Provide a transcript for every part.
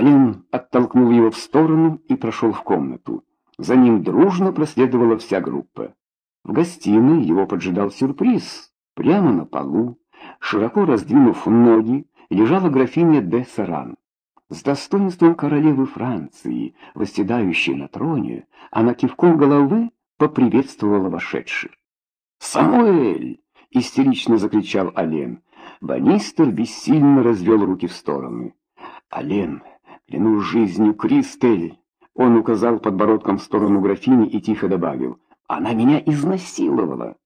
Ален оттолкнул его в сторону и прошел в комнату. За ним дружно проследовала вся группа. В гостиной его поджидал сюрприз. Прямо на полу, широко раздвинув ноги, лежала графиня де Саран. С достоинством королевы Франции, восседающей на троне, она кивком головы поприветствовала вошедших. «Самуэль!» — истерично закричал Ален. Банистер бессильно развел руки в стороны. «Ален, клянусь жизнью, Кристель!» Он указал подбородком в сторону графини и тихо добавил. «Она меня изнасиловала!»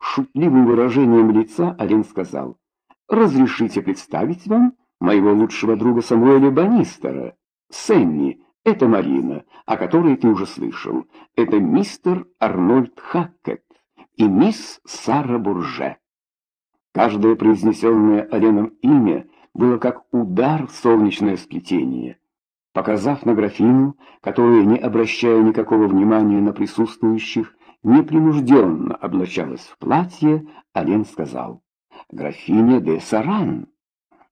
Шутливым выражением лица Ален сказал. «Разрешите представить вам моего лучшего друга Самуэля Банистера, Сэмми, это Марина, о которой ты уже слышал. Это мистер Арнольд Хаккет и мисс Сара Бурже. Каждое произнесенное Оленом имя было как удар в солнечное сплетение. Показав на графину, которая, не обращая никакого внимания на присутствующих, непринужденно облачалась в платье, Олен сказал, «Графиня де Саран».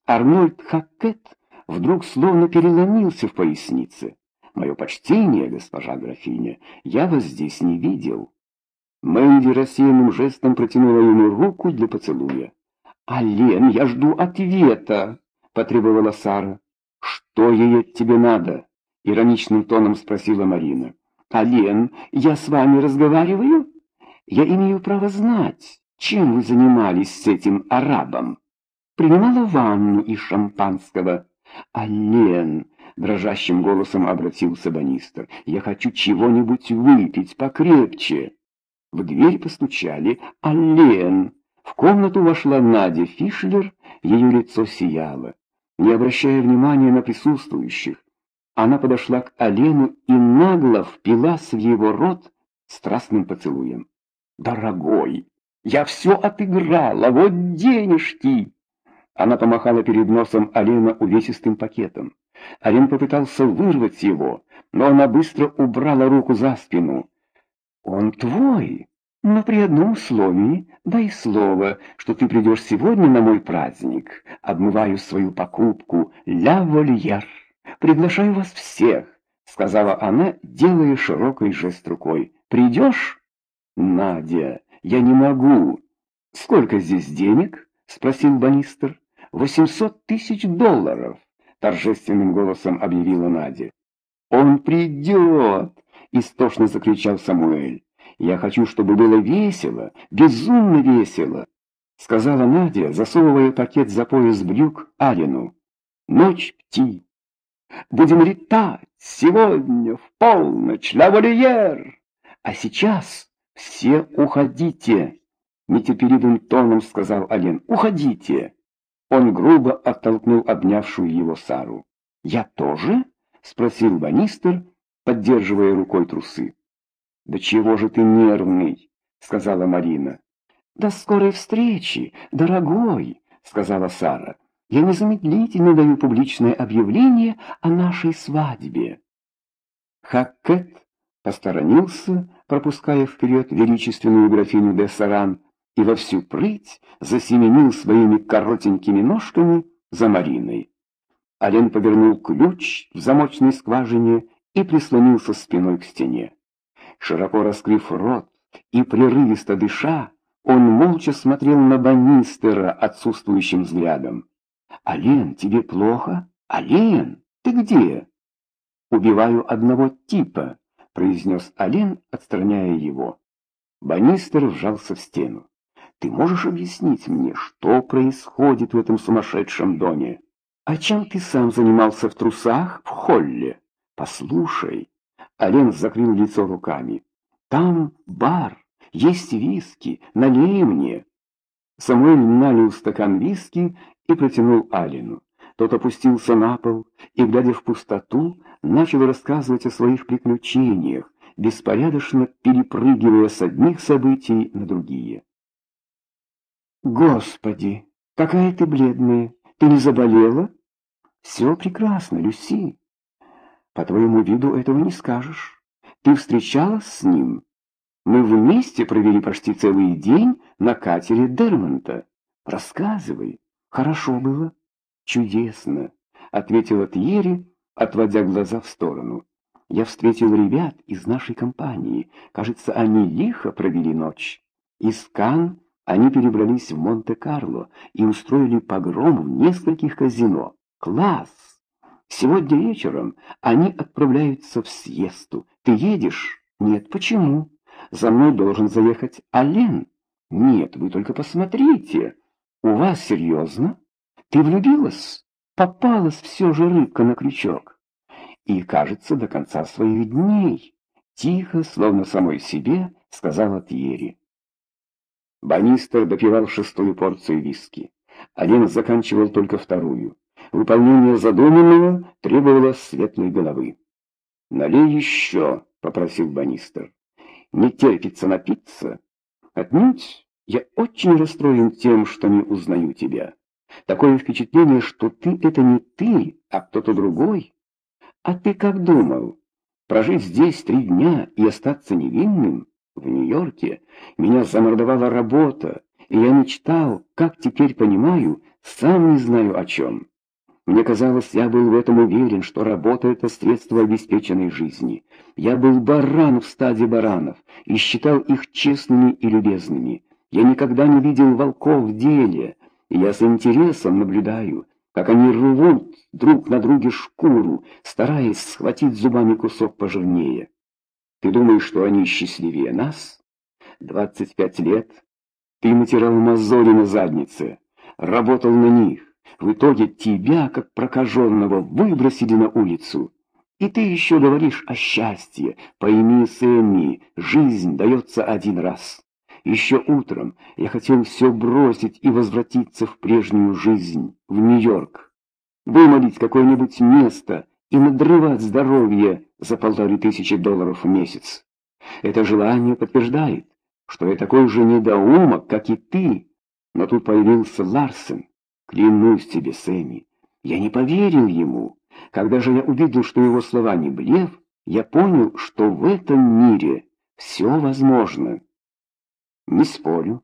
Арнольд Хаккет вдруг словно переломился в пояснице. «Мое почтение, госпожа графиня, я вас здесь не видел». Мэнди рассеянным жестом протянула ему руку для поцелуя. «Ален, я жду ответа!» — потребовала Сара. «Что ей тебе надо?» — ироничным тоном спросила Марина. «Ален, я с вами разговариваю? Я имею право знать, чем вы занимались с этим арабом?» «Принимала ванну из шампанского». «Ален!» — дрожащим голосом обратился Банистер. «Я хочу чего-нибудь выпить покрепче». В дверь постучали. «Ален!» В комнату вошла Надя Фишлер, ее лицо сияло. Не обращая внимания на присутствующих, она подошла к Алену и нагло впилась в его рот страстным поцелуем. «Дорогой, я все отыграла, вот денежки!» Она помахала перед носом Алена увесистым пакетом. Ален попытался вырвать его, но она быстро убрала руку за спину. «Он твой, но при одном условии дай слово, что ты придешь сегодня на мой праздник. Обмываю свою покупку «Ля Вольер». Приглашаю вас всех», — сказала она, делая широкий жест рукой. «Придешь?» «Надя, я не могу». «Сколько здесь денег?» — спросил Банистер. «Восемьсот тысяч долларов», — торжественным голосом объявила Надя. «Он придет!» истошно закричал Самуэль. «Я хочу, чтобы было весело, безумно весело!» Сказала Надя, засовывая пакет за пояс брюк Алину. «Ночь пти! Будем летать сегодня в полночь, лавальер! А сейчас все уходите!» Нетерпеливым тоном сказал Ален. «Уходите!» Он грубо оттолкнул обнявшую его Сару. «Я тоже?» — спросил Банистер, поддерживая рукой трусы. «Да чего же ты нервный?» — сказала Марина. «До скорой встречи, дорогой!» — сказала Сара. «Я незамедлительно даю публичное объявление о нашей свадьбе». Хаккет посторонился, пропуская вперед величественную графиню де Саран, и во всю прыть засеменил своими коротенькими ножками за Мариной. Ален повернул ключ в замочной скважине и прислонился спиной к стене. Широко раскрыв рот и прерывисто дыша, он молча смотрел на Баннистера отсутствующим взглядом. «Ален, тебе плохо? Ален, ты где?» «Убиваю одного типа», — произнес Ален, отстраняя его. Баннистер вжался в стену. «Ты можешь объяснить мне, что происходит в этом сумасшедшем доме? А чем ты сам занимался в трусах в холле?» «Послушай», — Ален закрыл лицо руками, — «там бар, есть виски, налей мне». Самуэль налил стакан виски и протянул Алину. Тот опустился на пол и, глядя в пустоту, начал рассказывать о своих приключениях, беспорядочно перепрыгивая с одних событий на другие. «Господи, какая ты бледная! Ты не заболела?» «Все прекрасно, Люси. По твоему виду этого не скажешь. Ты встречалась с ним? Мы вместе провели почти целый день на катере Дермонта. Рассказывай. Хорошо было? Чудесно, ответила Тьерри, отводя глаза в сторону. «Я встретил ребят из нашей компании. Кажется, они лихо провели ночь. Из Кан они перебрались в Монте-Карло и устроили погром в нескольких казино. Класс! Сегодня вечером они отправляются в съесту. Ты едешь? Нет, почему? За мной должен заехать Ален. Нет, вы только посмотрите. У вас серьезно? Ты влюбилась? Попалась все же рыбка на крючок. И, кажется, до конца своих дней. Тихо, словно самой себе, сказала Тьерри. Банистер допивал шестую порцию виски. Один заканчивал только вторую. Выполнение задуманного требовало светлой головы. «Налей еще», — попросил Банистер. «Не терпится напиться?» «Отнюдь. Я очень расстроен тем, что не узнаю тебя. Такое впечатление, что ты — это не ты, а кто-то другой. А ты как думал? Прожить здесь три дня и остаться невинным? В Нью-Йорке меня замордовала работа, и я мечтал, как теперь понимаю, сам не знаю о чем». Мне казалось, я был в этом уверен, что работа — это средство обеспеченной жизни. Я был баран в стаде баранов и считал их честными и любезными. Я никогда не видел волков в деле, и я с интересом наблюдаю, как они рвут друг на друге шкуру, стараясь схватить зубами кусок пожирнее. Ты думаешь, что они счастливее нас? Двадцать пять лет. Ты натирал мозоли на заднице, работал на них. В итоге тебя, как прокаженного, выбросили на улицу. И ты еще говоришь о счастье. Пойми, Сэмми, жизнь дается один раз. Еще утром я хотел все бросить и возвратиться в прежнюю жизнь, в Нью-Йорк. Вымолить какое-нибудь место и надрывать здоровье за полторы тысячи долларов в месяц. Это желание подтверждает, что я такой же недоумок, как и ты. Но тут появился Ларсен. Клянусь тебе, Сэмми, я не поверил ему. Когда же я увидел, что его слова не блеф, я понял, что в этом мире все возможно. Не спорю.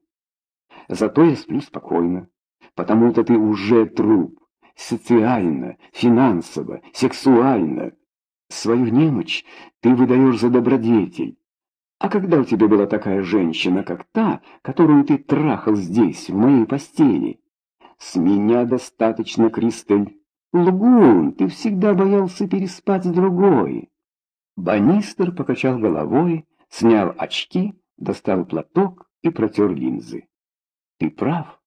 Зато я сплю спокойно, потому-то ты уже труп. Социально, финансово, сексуально. Свою немощь ты выдаешь за добродетель. А когда у тебя была такая женщина, как та, которую ты трахал здесь, в моей постели? С меня достаточно, Кристель. Лгун, ты всегда боялся переспать с другой. Банистер покачал головой, снял очки, достал платок и протер линзы. Ты прав,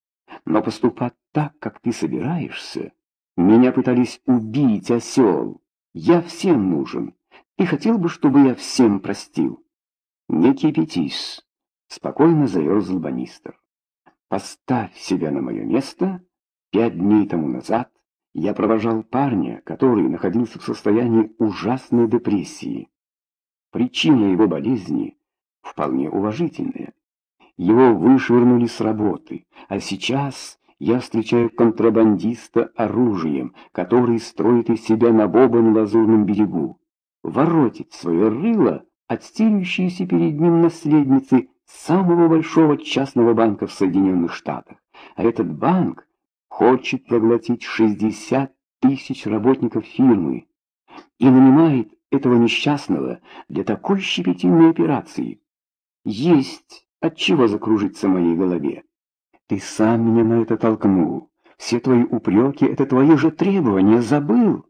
но поступать так, как ты собираешься... Меня пытались убить, осел. Я всем нужен. Ты хотел бы, чтобы я всем простил? Не кипятись, спокойно заерзал Банистер. Поставь себя на мое место. Пять дней тому назад я провожал парня, который находился в состоянии ужасной депрессии. Причина его болезни вполне уважительная. Его вышвырнули с работы, а сейчас я встречаю контрабандиста оружием, который строит из себя набоба на лазурном берегу. Воротит свое рыло от стелющейся перед ним наследницы самого большого частного банка в Соединенных Штатах. А этот банк хочет проглотить 60 тысяч работников фирмы и нанимает этого несчастного для такой щепетильной операции. Есть от чего закружиться в моей голове. Ты сам меня на это толкнул. Все твои упреки — это твои же требования, забыл.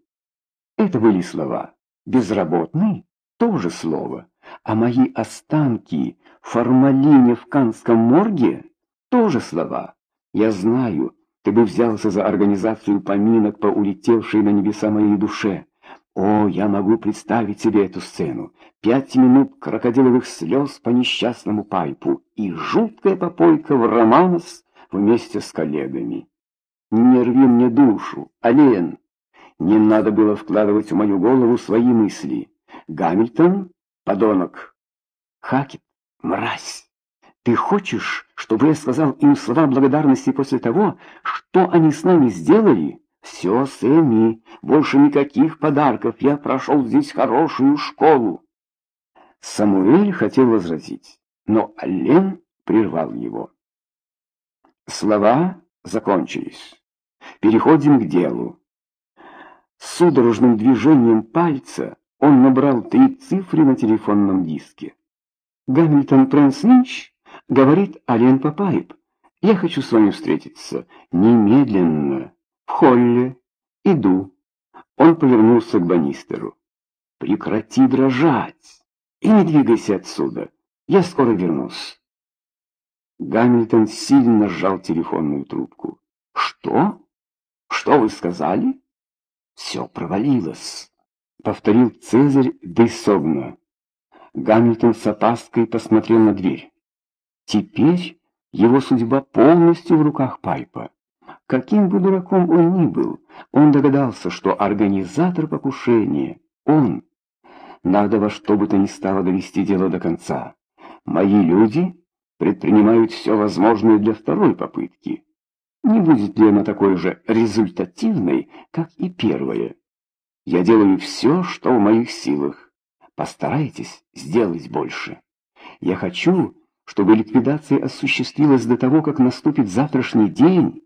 Это были слова. Безработный — тоже слово. А мои останки в формалине в Канском морге — тоже слова. Я знаю, ты бы взялся за организацию поминок по улетевшей на небеса моей душе. О, я могу представить себе эту сцену. Пять минут крокодиловых слез по несчастному пайпу и жуткая попойка в романс вместе с коллегами. Не рви мне душу, Ален. Не надо было вкладывать в мою голову свои мысли. Гамильтон — подонок. Хакет — мразь. Ты хочешь, чтобы я сказал им слова благодарности после того, что они с нами сделали? Все, Сэмми, больше никаких подарков, я прошел здесь хорошую школу. Самуэль хотел возразить, но Аллен прервал его. Слова закончились. Переходим к делу. Судорожным движением пальца он набрал три цифры на телефонном диске. «Гамильтон Прэнс Линч?» — говорит Ален Папайп. «Я хочу с вами встретиться. Немедленно. В холле. Иду». Он повернулся к Банистеру. «Прекрати дрожать и не двигайся отсюда. Я скоро вернусь». Гамильтон сильно сжал телефонную трубку. «Что? Что вы сказали?» «Все провалилось», — повторил Цезарь Дейсогна. Гамильтон с опаской посмотрел на дверь. Теперь его судьба полностью в руках Пайпа. Каким бы дураком он ни был, он догадался, что организатор покушения — он. Надо во что бы то ни стало довести дело до конца. Мои люди предпринимают все возможное для второй попытки. Не будет ли она такой же результативной, как и первая? Я делаю все, что в моих силах. Постарайтесь сделать больше. Я хочу, чтобы ликвидация осуществилась до того, как наступит завтрашний день,